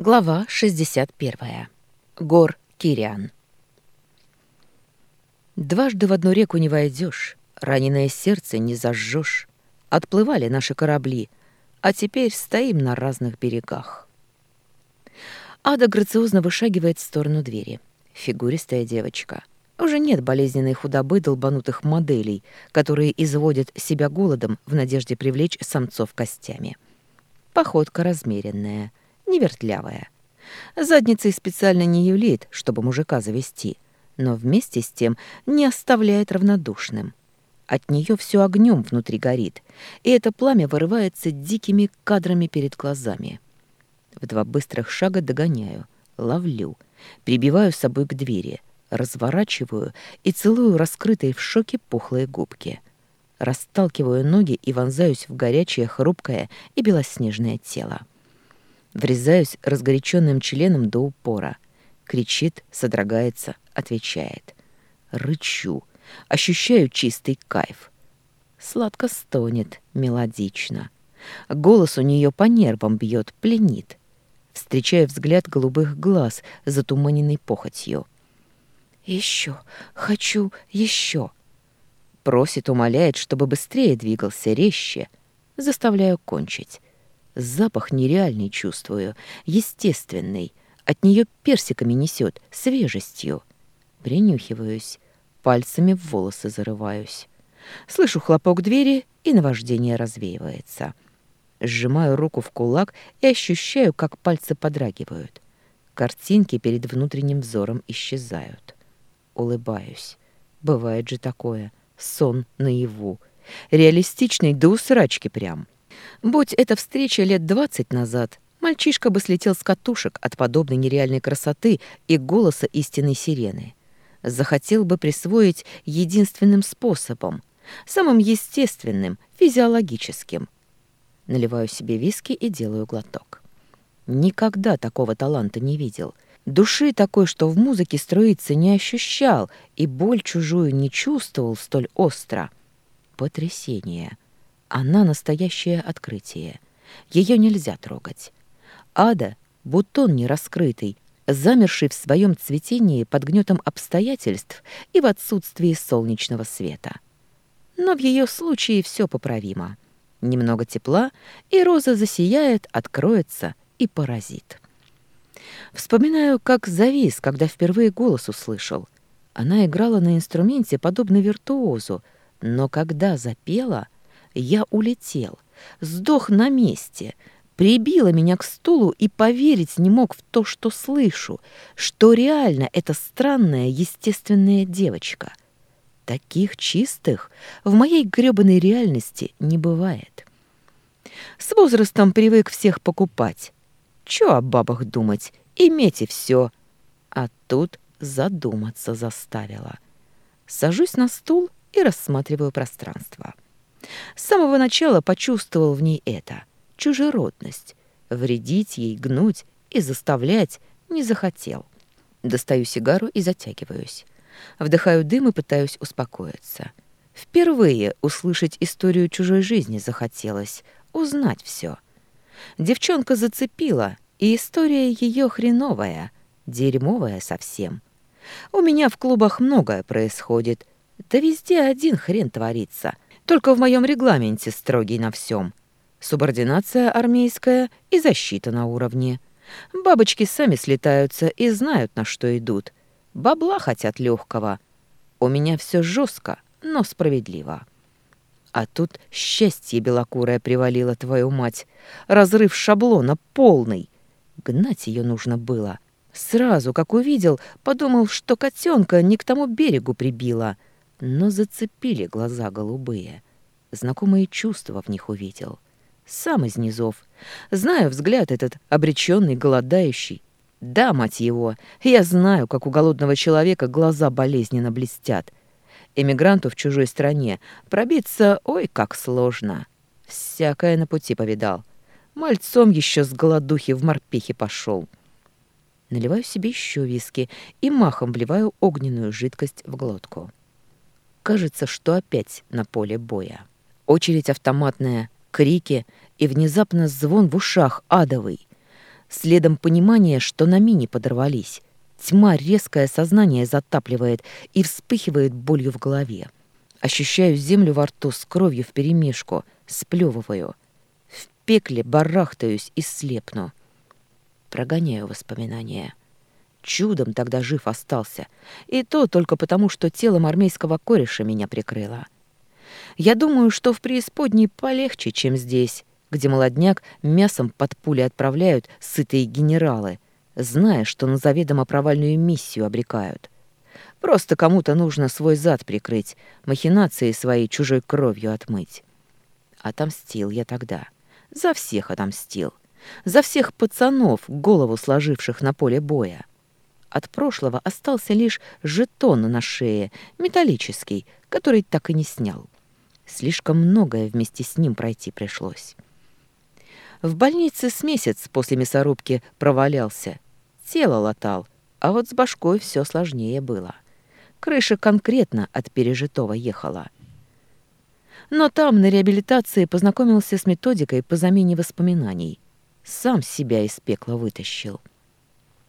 Глава 61. Гор Кириан. Дважды в одну реку не войдешь, раненое сердце не зажжешь. Отплывали наши корабли, а теперь стоим на разных берегах. Ада грациозно вышагивает в сторону двери. Фигуристая девочка. Уже нет болезненной худобы долбанутых моделей, которые изводят себя голодом в надежде привлечь самцов костями. Походка размеренная — невертлявая. Задницей специально не юлит, чтобы мужика завести, но вместе с тем не оставляет равнодушным. От нее все огнем внутри горит, и это пламя вырывается дикими кадрами перед глазами. В два быстрых шага догоняю, ловлю, прибиваю с собой к двери, разворачиваю и целую раскрытые в шоке пухлые губки. Расталкиваю ноги и вонзаюсь в горячее, хрупкое и белоснежное тело. Врезаюсь разгоряченным членом до упора. Кричит, содрогается, отвечает. Рычу, ощущаю чистый кайф. Сладко стонет, мелодично. Голос у нее по нервам бьет, пленит. Встречаю взгляд голубых глаз, затуманенный похотью. Еще, хочу еще. Просит, умоляет, чтобы быстрее двигался, резче. Заставляю кончить. Запах нереальный чувствую, естественный. От нее персиками несет, свежестью. Принюхиваюсь, пальцами в волосы зарываюсь. Слышу хлопок двери, и наваждение развеивается. Сжимаю руку в кулак и ощущаю, как пальцы подрагивают. Картинки перед внутренним взором исчезают. Улыбаюсь. Бывает же такое. Сон наяву. Реалистичный до усрачки прям. Будь это встреча лет двадцать назад, мальчишка бы слетел с катушек от подобной нереальной красоты и голоса истинной сирены. Захотел бы присвоить единственным способом, самым естественным, физиологическим. Наливаю себе виски и делаю глоток. Никогда такого таланта не видел. Души такой, что в музыке строиться не ощущал и боль чужую не чувствовал столь остро. Потрясение. Она настоящее открытие. Ее нельзя трогать. Ада — бутон нераскрытый, замерший в своем цветении под гнетом обстоятельств и в отсутствии солнечного света. Но в ее случае все поправимо. Немного тепла, и роза засияет, откроется и поразит. Вспоминаю, как завис, когда впервые голос услышал. Она играла на инструменте, подобно виртуозу, но когда запела — я улетел, сдох на месте, прибила меня к стулу и поверить не мог в то, что слышу, что реально эта странная естественная девочка. Таких чистых в моей грёбаной реальности не бывает. С возрастом привык всех покупать. Чё о бабах думать? Иметь и всё. А тут задуматься заставила. Сажусь на стул и рассматриваю пространство. С самого начала почувствовал в ней это — чужеродность. Вредить ей, гнуть и заставлять не захотел. Достаю сигару и затягиваюсь. Вдыхаю дым и пытаюсь успокоиться. Впервые услышать историю чужой жизни захотелось, узнать все. Девчонка зацепила, и история ее хреновая, дерьмовая совсем. У меня в клубах многое происходит, да везде один хрен творится — только в моем регламенте строгий на всем. Субординация армейская и защита на уровне. Бабочки сами слетаются и знают, на что идут. Бабла хотят легкого. У меня все жестко, но справедливо. А тут счастье белокурое привалило твою мать. Разрыв шаблона полный. Гнать ее нужно было. Сразу, как увидел, подумал, что котенка не к тому берегу прибила — но зацепили глаза голубые. Знакомые чувства в них увидел. Сам из низов. Знаю взгляд этот, обреченный, голодающий. Да, мать его, я знаю, как у голодного человека глаза болезненно блестят. Эмигранту в чужой стране пробиться, ой, как сложно. Всякое на пути повидал. Мальцом еще с голодухи в морпехи пошел. Наливаю себе еще виски и махом вливаю огненную жидкость в глотку. Кажется, что опять на поле боя. Очередь автоматная, крики и внезапно звон в ушах адовый. Следом понимание, что на мини подорвались. Тьма резкое сознание затапливает и вспыхивает болью в голове. Ощущаю землю во рту с кровью вперемешку, сплёвываю. В пекле барахтаюсь и слепну. Прогоняю воспоминания. Чудом тогда жив остался. И то только потому, что телом армейского кореша меня прикрыло. Я думаю, что в преисподней полегче, чем здесь, где молодняк мясом под пули отправляют сытые генералы, зная, что на заведомо провальную миссию обрекают. Просто кому-то нужно свой зад прикрыть, махинации своей чужой кровью отмыть. Отомстил я тогда. За всех отомстил. За всех пацанов, голову сложивших на поле боя. От прошлого остался лишь жетон на шее, металлический, который так и не снял. Слишком многое вместе с ним пройти пришлось. В больнице с месяц после мясорубки провалялся. Тело латал, а вот с башкой все сложнее было. Крыша конкретно от пережитого ехала. Но там на реабилитации познакомился с методикой по замене воспоминаний. Сам себя из пекла вытащил.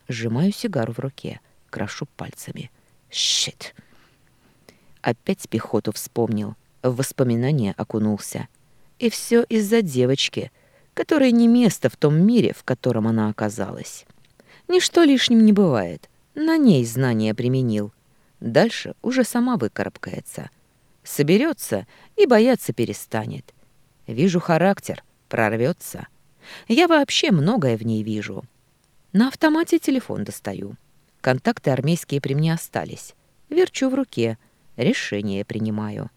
Сжимаю сигару в руке, крошу пальцами. Щит! Опять пехоту вспомнил, в воспоминания окунулся. И все из-за девочки, которой не место в том мире, в котором она оказалась. Ничто лишним не бывает. На ней знания применил. Дальше уже сама выкарабкается. Соберется и бояться перестанет. Вижу характер, прорвется. Я вообще многое в ней вижу. На автомате телефон достаю. Контакты армейские при мне остались. Верчу в руке. Решение принимаю.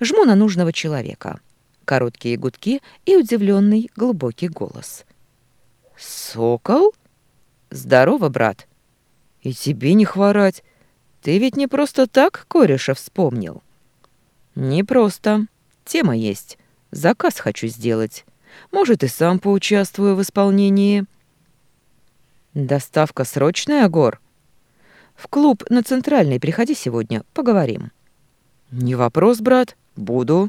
Жму на нужного человека. Короткие гудки и удивленный глубокий голос. «Сокол? Здорово, брат. И тебе не хворать. Ты ведь не просто так кореша вспомнил?» «Не просто. Тема есть. Заказ хочу сделать. Может, и сам поучаствую в исполнении». «Доставка срочная, Гор?» «В клуб на Центральный приходи сегодня, поговорим». «Не вопрос, брат. Буду».